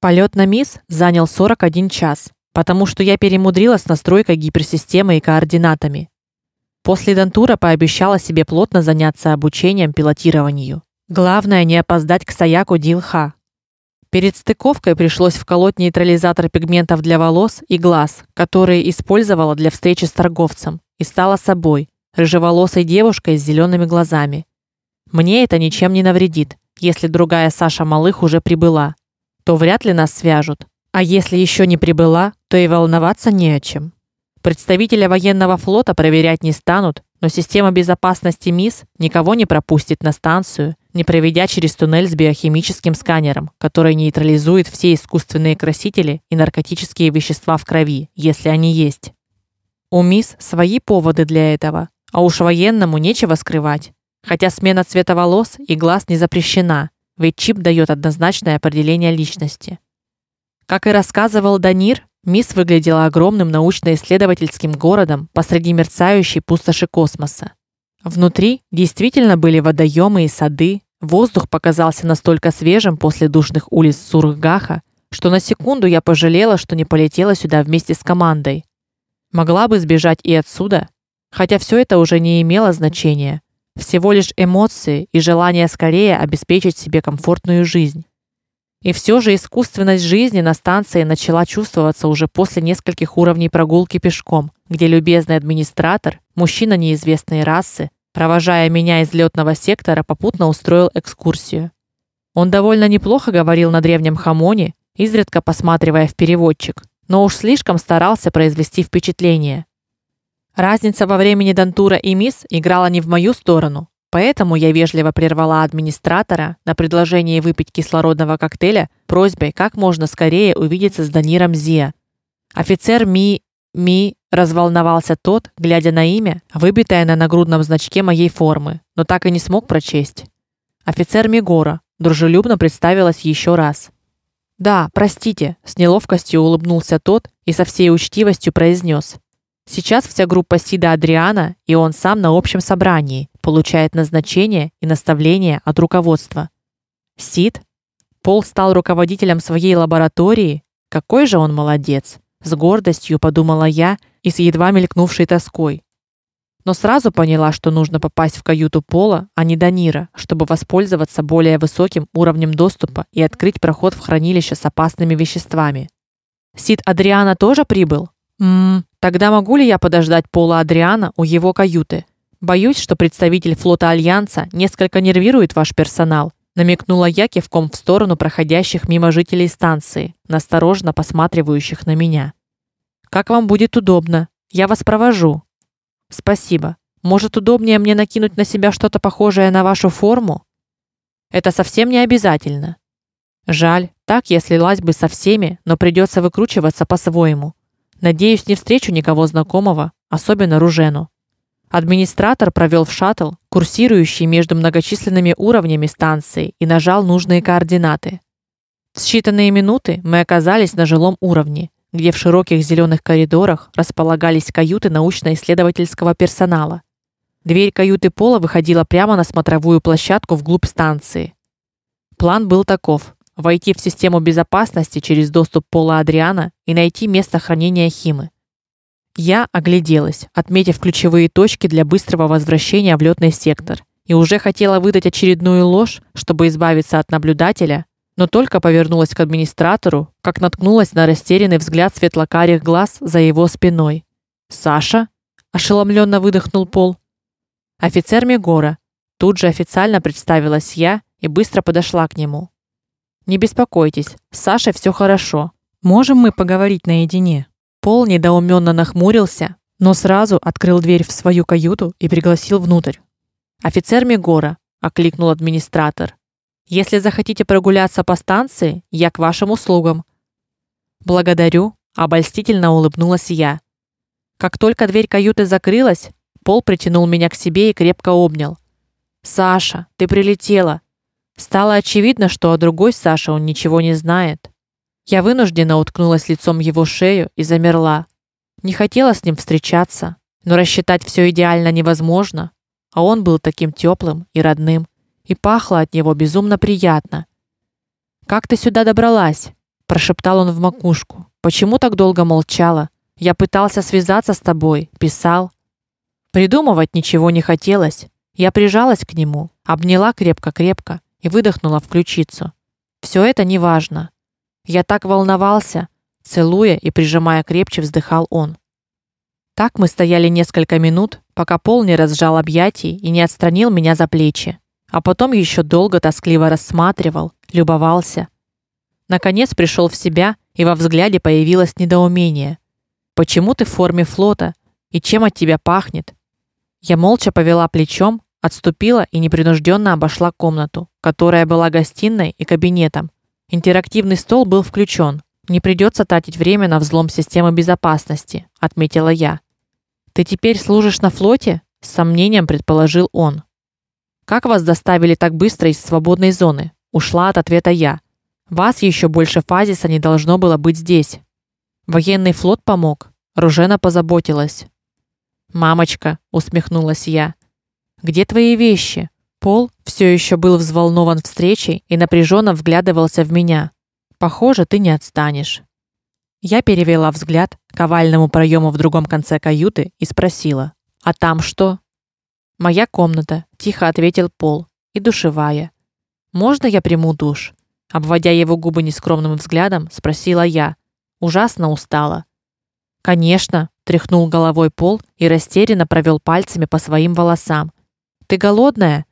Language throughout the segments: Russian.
Полет на МИС занял 41 час, потому что я перемудрила с настройкой гиперсистемы и координатами. После дантура пообещала себе плотно заняться обучением пилотированию. Главное не опоздать к Саяку Дилха. Перед стыковкой пришлось вколоть нейтрализатор пигментов для волос и глаз, которые использовала для встречи с торговцем, и стала собой, рыжеволосой девушкой с зелеными глазами. Мне это ничем не навредит, если другая Саша Малых уже прибыла. То вряд ли нас свяжут. А если еще не прибыла, то и волноваться не о чем. Представителя военного флота проверять не станут, но система безопасности МИС никого не пропустит на станцию, не проведя через туннель с биохимическим сканером, который нейтрализует все искусственные красители и наркотические вещества в крови, если они есть. У МИС свои поводы для этого, а уж военному нечего скрывать. Хотя смена цвета волос и глаз не запрещена, ведь чип дает однозначное определение личности. Как и рассказывал Данир, МИС выглядела огромным научно-исследовательским городом посреди мерцающей пустоши космоса. Внутри действительно были водоемы и сады, воздух показался настолько свежим после душных улиц Сургаха, что на секунду я пожалела, что не полетела сюда вместе с командой. Могла бы сбежать и отсюда, хотя все это уже не имело значения. Всего лишь эмоции и желание скорее обеспечить себе комфортную жизнь. И все же искусственность жизни на станции начала чувствоваться уже после нескольких уровней прогулки пешком, где любезный администратор, мужчина неизвестной расы, провожая меня из лётного сектора, попутно устроил экскурсию. Он довольно неплохо говорил на древнем хамоне, изредка посматривая в переводчик, но уж слишком старался произвести впечатление. Разница во времени Дантура и Мисс играла не в мою сторону. Поэтому я вежливо прервала администратора на предложение выпить кислородного коктейля просьбой как можно скорее увидеться с Даниром Зия. Офицер Ми Ми разволновался тот, глядя на имя, выбитое на нагрудном значке моей формы, но так и не смог прочесть. Офицер Мигора дружелюбно представилась еще раз. Да, простите, с неловкостью улыбнулся тот и со всей учтивостью произнес: Сейчас вся группа Сида Адриана и он сам на общем собрании получает назначение и наставления от руководства. Сид Пол стал руководителем своей лаборатории. Какой же он молодец, с гордостью подумала я и с едва мелькнувшей тоской. Но сразу поняла, что нужно попасть в каюту Пола, а не Данира, чтобы воспользоваться более высоким уровнем доступа и открыть проход в хранилище с опасными веществами. Сид Адриана тоже прибыл. Мм, тогда могу ли я подождать Пола Адриана у его каюты? Боюсь, что представитель флота Альянса несколько нервирует ваш персонал, намекнула я кивком в сторону проходящих мимо жителей станции, настороженно посматривающих на меня. Как вам будет удобно? Я вас провожу. Спасибо. Может, удобнее мне накинуть на себя что-то похожее на вашу форму? Это совсем не обязательно. Жаль, так я слилась бы со всеми, но придется выкручиваться по-своему. Надеюсь, не встречу никого знакомого, особенно Ружену. Администратор провел в шаттл, курсирующий между многочисленными уровнями станции, и нажал нужные координаты. В считанные минуты мы оказались на жилом уровне, где в широких зеленых коридорах располагались каюты научно-исследовательского персонала. Дверь каюты Пола выходила прямо на смотровую площадку вглубь станции. План был таков: войти в систему безопасности через доступ Пола Адриана и найти место хранения Химы. Я огляделась, отметив ключевые точки для быстрого возвращения в лётный сектор, и уже хотела выдать очередную ложь, чтобы избавиться от наблюдателя, но только повернулась к администратору, как наткнулась на растерянный взгляд светло-карих глаз за его спиной. "Саша?" ошеломленно выдохнул Пол. "Офицер Мегора". Тут же официально представилась я и быстро подошла к нему. Не беспокойтесь, с Сашей все хорошо. Можем мы поговорить наедине. Пол недоуменно нахмурился, но сразу открыл дверь в свою каюту и пригласил внутрь. Офицер Мегора окликнул администратор. Если захотите прогуляться по станции, я к вашим услугам. Благодарю, обольстительно улыбнулась я. Как только дверь каюты закрылась, Пол притянул меня к себе и крепко обнял. Саша, ты прилетела. Стало очевидно, что о другой Саше он ничего не знает. Я вынуждена уткнулась лицом в его шею и замерла. Не хотела с ним встречаться, но рассчитать все идеально невозможно, а он был таким теплым и родным, и пахло от него безумно приятно. Как ты сюда добралась? прошептал он в макушку. Почему так долго молчала? Я пытался связаться с тобой, писал. Придумывать ничего не хотелось. Я прижалась к нему, обняла крепко-крепко и выдохнула в ключицу. Все это неважно. Я так волновался, целуя и прижимая крепче, вздыхал он. Так мы стояли несколько минут, пока Пол не разжал объятий и не отстранил меня за плечи, а потом еще долго тоскливо рассматривал, любовался. Наконец пришел в себя, и во взгляде появилось недоумение. Почему ты в форме флота? И чем от тебя пахнет? Я молча повела плечом, отступила и непринужденно обошла комнату, которая была гостиной и кабинетом. Интерактивный стол был включен. Не придется тратить время на взлом системы безопасности, отметила я. Ты теперь служишь на флоте? с сомнением предположил он. Как вас доставили так быстро из свободной зоны? Ушла от ответа я. Вас еще больше фазиса не должно было быть здесь. Военный флот помог. Ружена позаботилась. Мамочка, усмехнулась я. Где твои вещи? Пол все еще был взволнован встречей и напряженно вглядывался в меня. Похоже, ты не отстанешь. Я перевела взгляд к овальному проему в другом конце каюты и спросила: "А там что?" "Моя комната", тихо ответил Пол. "И душевая. Можно я приму душ?" Обводя его губы нескромным взглядом, спросила я. Ужасно устала. Конечно, тряхнул головой Пол и растерянно провел пальцами по своим волосам. Ты голодная?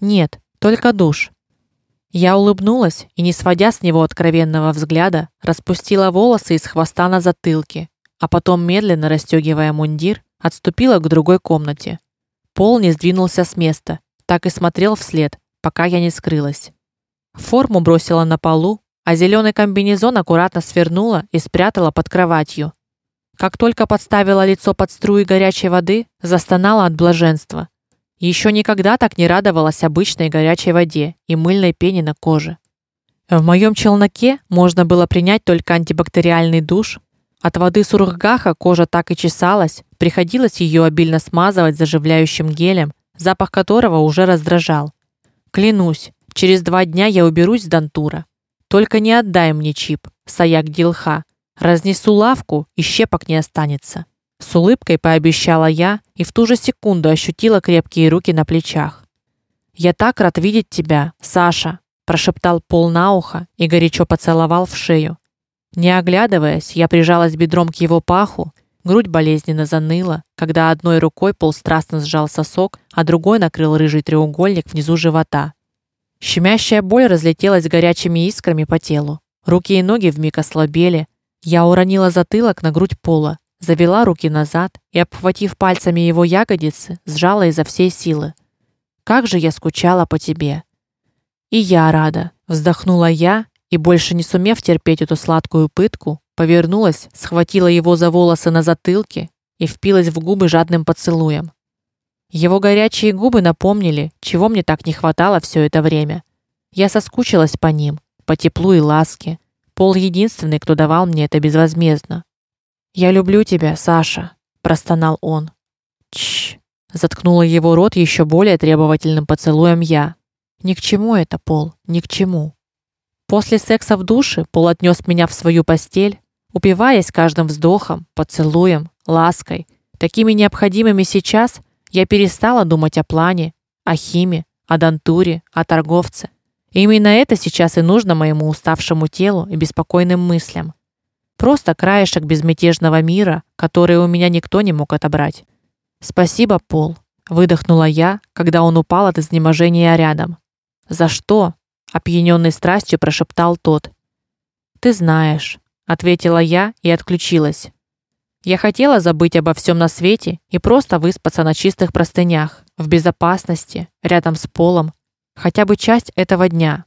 Нет, только душ. Я улыбнулась и, не сводя с него откровенного взгляда, распустила волосы из хвоста на затылке, а потом медленно расстегивая мундир, отступила к другой комнате. Пол не сдвинулся с места, так и смотрел вслед, пока я не скрылась. Форму бросила на полу, а зеленый комбинезон аккуратно свернула и спрятала под кроватью. Как только подставила лицо под струи горячей воды, застонала от блаженства. Еще никогда так не радовалась обычной горячей воде и мыльной пене на коже. В моем челноке можно было принять только антибактериальный душ. От воды сурггаха кожа так и чесалась, приходилось ее обильно смазывать заживляющим гелем, запах которого уже раздражал. Клянусь, через два дня я уберусь с Дантура. Только не отдай мне чип, Саяк Дилха. Разнесу лавку, и щепок не останется. С улыбкой пообещала я и в ту же секунду ощутила крепкие руки на плечах. Я так рад видеть тебя, Саша, прошептал Пол на ухо и горячо поцеловал в шею. Не оглядываясь, я прижалась бедром к его паху, грудь болезненно заныла, когда одной рукой Пол страстно сжал сосок, а другой накрыл рыжий треугольник внизу живота. Щемящая боль разлетелась горячими искрами по телу. Руки и ноги вмиг ослабели. Я уронила затылок на грудь Пола, завела руки назад и, обхватив пальцами его ягодицы, сжала изо всей силы. Как же я скучала по тебе. И я рада, вздохнула я и больше не сумев терпеть эту сладкую пытку, повернулась, схватила его за волосы на затылке и впилась в губы жадным поцелуем. Его горячие губы напомнили, чего мне так не хватало все это время. Я соскучилась по ним, по теплу и ласке. Пол единственный, кто давал мне это безвозмездно. Я люблю тебя, Саша, простонал он. Чш. Заткнула его рот еще более требовательным поцелуем я. Ни к чему это, Пол, ни к чему. После секса в душе Пол отнес меня в свою постель, упиваясь каждым вздохом, поцелуем, лаской, такими необходимыми сейчас. Я перестала думать о плане, о химе, о дантуре, о торговце. И именно это сейчас и нужно моему уставшему телу и беспокойным мыслям. Просто краешек безмятежного мира, который у меня никто не мог отобрать. Спасибо, Пол, выдохнула я, когда он упал от изнеможения рядом. За что? опьянённый страстью прошептал тот. Ты знаешь, ответила я и отключилась. Я хотела забыть обо всем на свете и просто выспаться на чистых простынях, в безопасности, рядом с Полом, хотя бы часть этого дня.